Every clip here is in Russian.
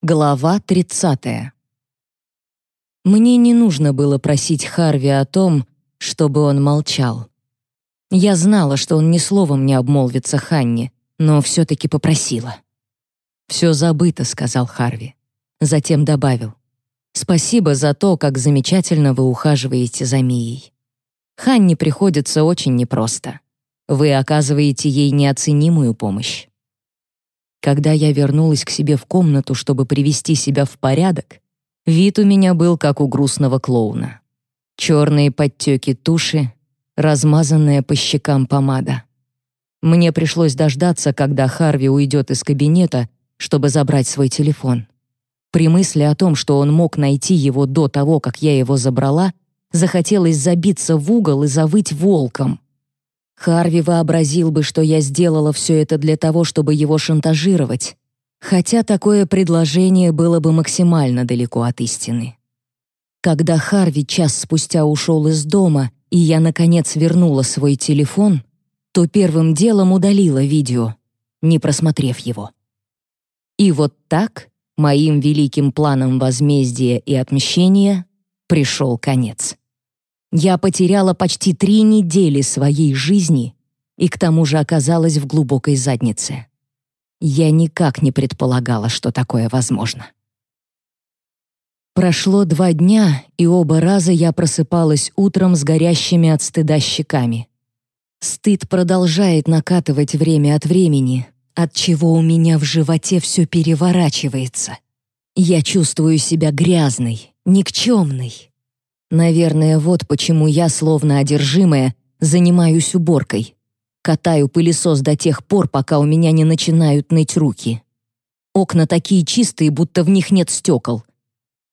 Глава 30. Мне не нужно было просить Харви о том, чтобы он молчал. Я знала, что он ни словом не обмолвится Ханне, но все-таки попросила. «Все забыто», — сказал Харви. Затем добавил. «Спасибо за то, как замечательно вы ухаживаете за Мией. Ханне приходится очень непросто. Вы оказываете ей неоценимую помощь. Когда я вернулась к себе в комнату, чтобы привести себя в порядок, вид у меня был как у грустного клоуна. Черные подтеки туши, размазанная по щекам помада. Мне пришлось дождаться, когда Харви уйдет из кабинета, чтобы забрать свой телефон. При мысли о том, что он мог найти его до того, как я его забрала, захотелось забиться в угол и завыть волком. Харви вообразил бы, что я сделала все это для того, чтобы его шантажировать, хотя такое предложение было бы максимально далеко от истины. Когда Харви час спустя ушел из дома, и я, наконец, вернула свой телефон, то первым делом удалила видео, не просмотрев его. И вот так моим великим планам возмездия и отмщения пришел конец. Я потеряла почти три недели своей жизни и к тому же оказалась в глубокой заднице. Я никак не предполагала, что такое возможно. Прошло два дня, и оба раза я просыпалась утром с горящими от стыда щеками. Стыд продолжает накатывать время от времени, от чего у меня в животе все переворачивается. Я чувствую себя грязной, никчемной, Наверное, вот почему я, словно одержимая, занимаюсь уборкой. Катаю пылесос до тех пор, пока у меня не начинают ныть руки. Окна такие чистые, будто в них нет стекол.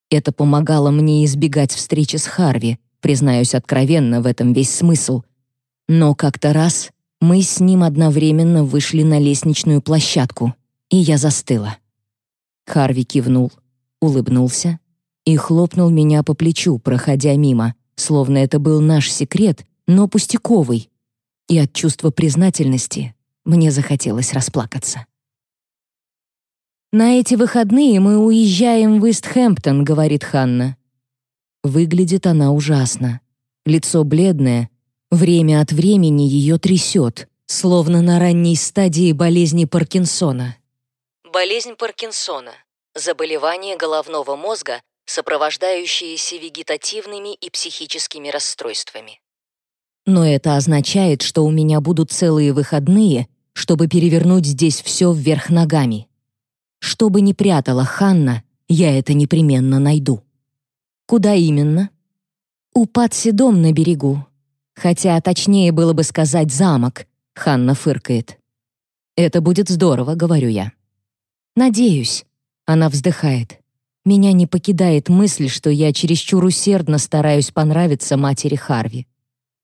Это помогало мне избегать встречи с Харви, признаюсь откровенно, в этом весь смысл. Но как-то раз мы с ним одновременно вышли на лестничную площадку, и я застыла. Харви кивнул, улыбнулся и хлопнул меня по плечу, проходя мимо, словно это был наш секрет, но пустяковый. И от чувства признательности мне захотелось расплакаться. «На эти выходные мы уезжаем в Истхэмптон», — говорит Ханна. Выглядит она ужасно. Лицо бледное, время от времени ее трясет, словно на ранней стадии болезни Паркинсона. Болезнь Паркинсона — заболевание головного мозга, сопровождающиеся вегетативными и психическими расстройствами. Но это означает, что у меня будут целые выходные, чтобы перевернуть здесь все вверх ногами. Что бы ни прятала Ханна, я это непременно найду. Куда именно? У Патси дом на берегу. Хотя точнее было бы сказать замок, Ханна фыркает. Это будет здорово, говорю я. Надеюсь. Она вздыхает. Меня не покидает мысль, что я чересчур усердно стараюсь понравиться матери Харви.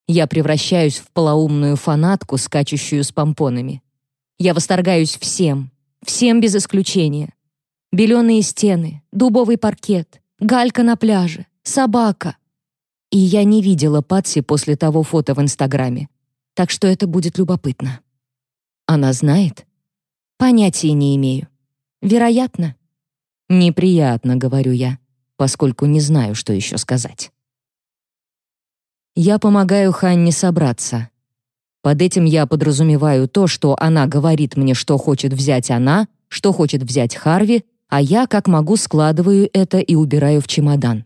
Я превращаюсь в полоумную фанатку, скачущую с помпонами. Я восторгаюсь всем, всем без исключения. Беленые стены, дубовый паркет, галька на пляже, собака. И я не видела Патси после того фото в Инстаграме, так что это будет любопытно. Она знает? Понятия не имею. Вероятно. «Неприятно», — говорю я, поскольку не знаю, что еще сказать. Я помогаю Ханне собраться. Под этим я подразумеваю то, что она говорит мне, что хочет взять она, что хочет взять Харви, а я, как могу, складываю это и убираю в чемодан.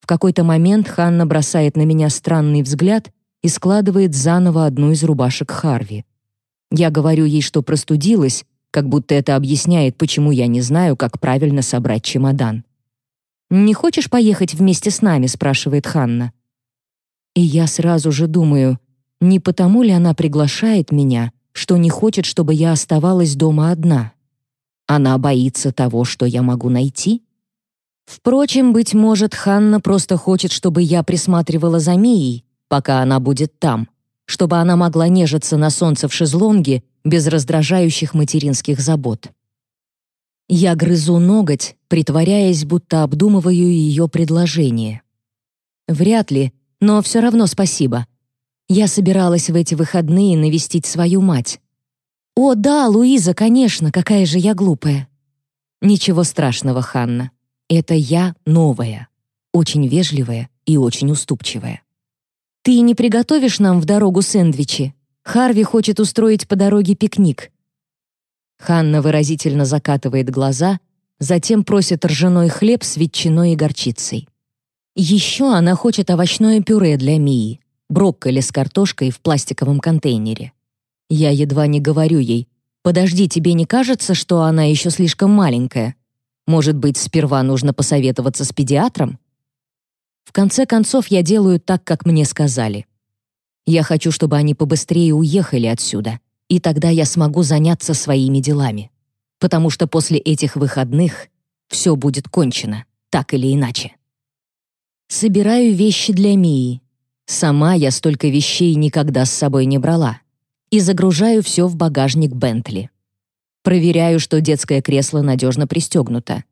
В какой-то момент Ханна бросает на меня странный взгляд и складывает заново одну из рубашек Харви. Я говорю ей, что простудилась, как будто это объясняет, почему я не знаю, как правильно собрать чемодан. «Не хочешь поехать вместе с нами?» — спрашивает Ханна. И я сразу же думаю, не потому ли она приглашает меня, что не хочет, чтобы я оставалась дома одна? Она боится того, что я могу найти? Впрочем, быть может, Ханна просто хочет, чтобы я присматривала за Мией, пока она будет там, чтобы она могла нежиться на солнце в шезлонге без раздражающих материнских забот. Я грызу ноготь, притворяясь, будто обдумываю ее предложение. Вряд ли, но все равно спасибо. Я собиралась в эти выходные навестить свою мать. О, да, Луиза, конечно, какая же я глупая. Ничего страшного, Ханна. Это я новая, очень вежливая и очень уступчивая. Ты не приготовишь нам в дорогу сэндвичи? Харви хочет устроить по дороге пикник. Ханна выразительно закатывает глаза, затем просит ржаной хлеб с ветчиной и горчицей. Еще она хочет овощное пюре для Мии, брокколи с картошкой в пластиковом контейнере. Я едва не говорю ей, «Подожди, тебе не кажется, что она еще слишком маленькая? Может быть, сперва нужно посоветоваться с педиатром?» В конце концов, я делаю так, как мне сказали. Я хочу, чтобы они побыстрее уехали отсюда, и тогда я смогу заняться своими делами. Потому что после этих выходных все будет кончено, так или иначе. Собираю вещи для Мии. Сама я столько вещей никогда с собой не брала. И загружаю все в багажник Бентли. Проверяю, что детское кресло надежно пристегнуто.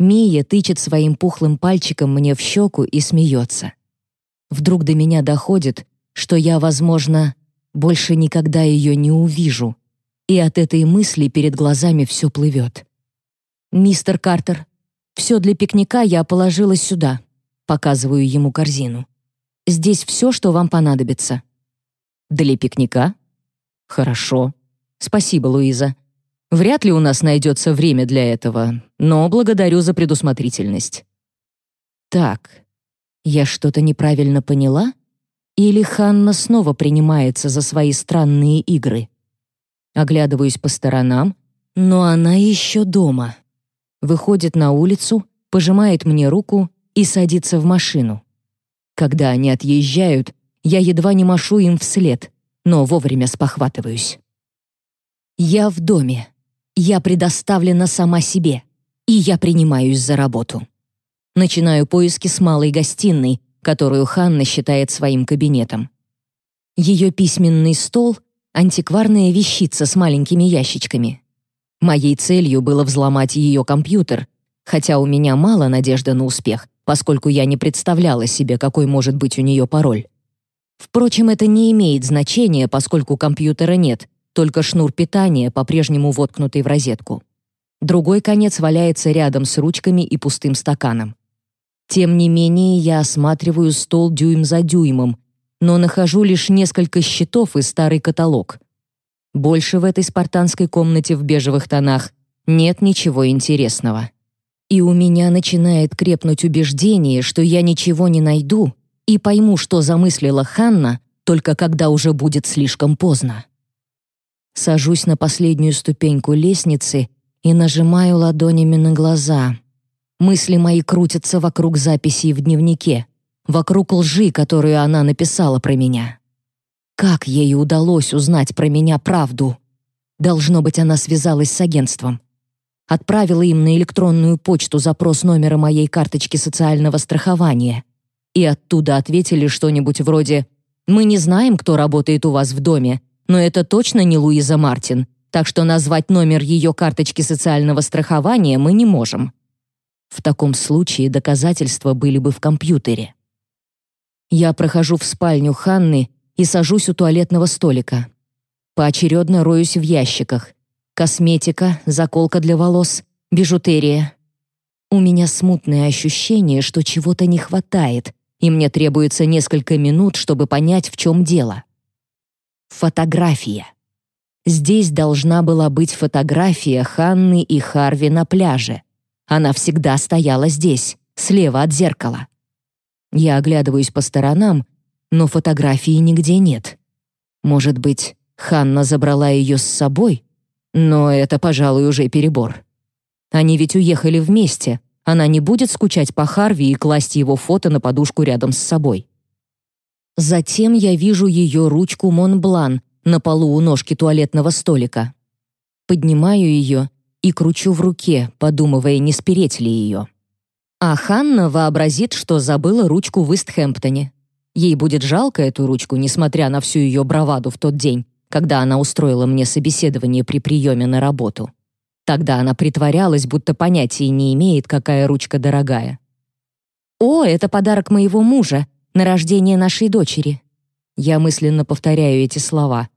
Мия тычет своим пухлым пальчиком мне в щеку и смеется. Вдруг до меня доходит, что я, возможно, больше никогда ее не увижу, и от этой мысли перед глазами все плывет. «Мистер Картер, все для пикника я положила сюда», показываю ему корзину. «Здесь все, что вам понадобится». «Для пикника?» «Хорошо. Спасибо, Луиза. Вряд ли у нас найдется время для этого, но благодарю за предусмотрительность. Так, я что-то неправильно поняла? Или Ханна снова принимается за свои странные игры? Оглядываюсь по сторонам, но она еще дома. Выходит на улицу, пожимает мне руку и садится в машину. Когда они отъезжают, я едва не машу им вслед, но вовремя спохватываюсь. Я в доме. Я предоставлена сама себе, и я принимаюсь за работу. Начинаю поиски с малой гостиной, которую Ханна считает своим кабинетом. Ее письменный стол — антикварная вещица с маленькими ящичками. Моей целью было взломать ее компьютер, хотя у меня мало надежды на успех, поскольку я не представляла себе, какой может быть у нее пароль. Впрочем, это не имеет значения, поскольку компьютера нет, только шнур питания, по-прежнему воткнутый в розетку. Другой конец валяется рядом с ручками и пустым стаканом. Тем не менее, я осматриваю стол дюйм за дюймом, но нахожу лишь несколько счетов и старый каталог. Больше в этой спартанской комнате в бежевых тонах нет ничего интересного. И у меня начинает крепнуть убеждение, что я ничего не найду и пойму, что замыслила Ханна, только когда уже будет слишком поздно. Сажусь на последнюю ступеньку лестницы и нажимаю ладонями на глаза. Мысли мои крутятся вокруг записей в дневнике, вокруг лжи, которую она написала про меня. Как ей удалось узнать про меня правду? Должно быть, она связалась с агентством. Отправила им на электронную почту запрос номера моей карточки социального страхования. И оттуда ответили что-нибудь вроде «Мы не знаем, кто работает у вас в доме, но это точно не Луиза Мартин, так что назвать номер ее карточки социального страхования мы не можем. В таком случае доказательства были бы в компьютере. Я прохожу в спальню Ханны и сажусь у туалетного столика. Поочередно роюсь в ящиках. Косметика, заколка для волос, бижутерия. У меня смутное ощущение, что чего-то не хватает, и мне требуется несколько минут, чтобы понять, в чем дело. Фотография. Здесь должна была быть фотография Ханны и Харви на пляже. Она всегда стояла здесь, слева от зеркала. Я оглядываюсь по сторонам, но фотографии нигде нет. Может быть, Ханна забрала ее с собой? Но это, пожалуй, уже перебор. Они ведь уехали вместе. Она не будет скучать по Харви и класть его фото на подушку рядом с собой. Затем я вижу ее ручку Монблан на полу у ножки туалетного столика. Поднимаю ее и кручу в руке, подумывая, не спереть ли ее. А Ханна вообразит, что забыла ручку в Истхэмптоне. Ей будет жалко эту ручку, несмотря на всю ее браваду в тот день, когда она устроила мне собеседование при приеме на работу. Тогда она притворялась, будто понятия не имеет, какая ручка дорогая. «О, это подарок моего мужа», на рождение нашей дочери. Я мысленно повторяю эти слова.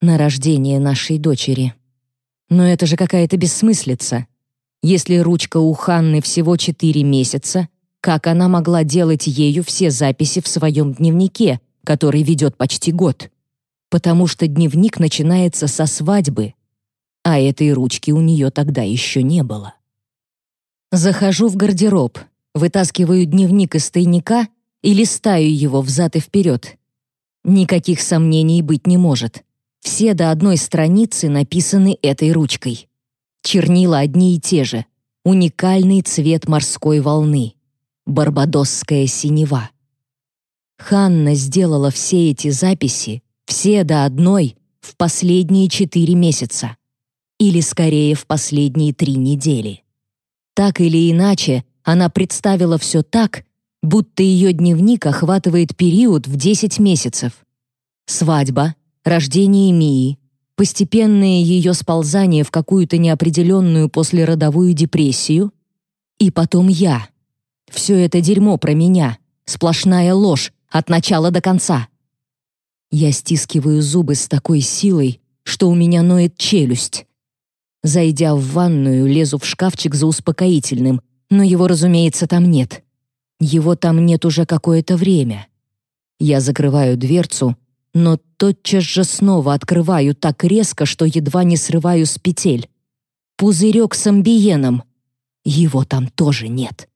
На рождение нашей дочери. Но это же какая-то бессмыслица. Если ручка у Ханны всего 4 месяца, как она могла делать ею все записи в своем дневнике, который ведет почти год? Потому что дневник начинается со свадьбы, а этой ручки у нее тогда еще не было. Захожу в гардероб, вытаскиваю дневник из тайника и листаю его взад и вперед. Никаких сомнений быть не может. Все до одной страницы написаны этой ручкой. Чернила одни и те же. Уникальный цвет морской волны. Барбадосская синева. Ханна сделала все эти записи, все до одной, в последние четыре месяца. Или, скорее, в последние три недели. Так или иначе, она представила все так, будто ее дневник охватывает период в 10 месяцев. Свадьба, рождение Мии, постепенное ее сползание в какую-то неопределенную послеродовую депрессию, и потом я. Все это дерьмо про меня, сплошная ложь от начала до конца. Я стискиваю зубы с такой силой, что у меня ноет челюсть. Зайдя в ванную, лезу в шкафчик за успокоительным, но его, разумеется, там нет. Его там нет уже какое-то время. Я закрываю дверцу но тотчас же снова открываю так резко, что едва не срываю с петель. Пузырек с амбиеном. Его там тоже нет.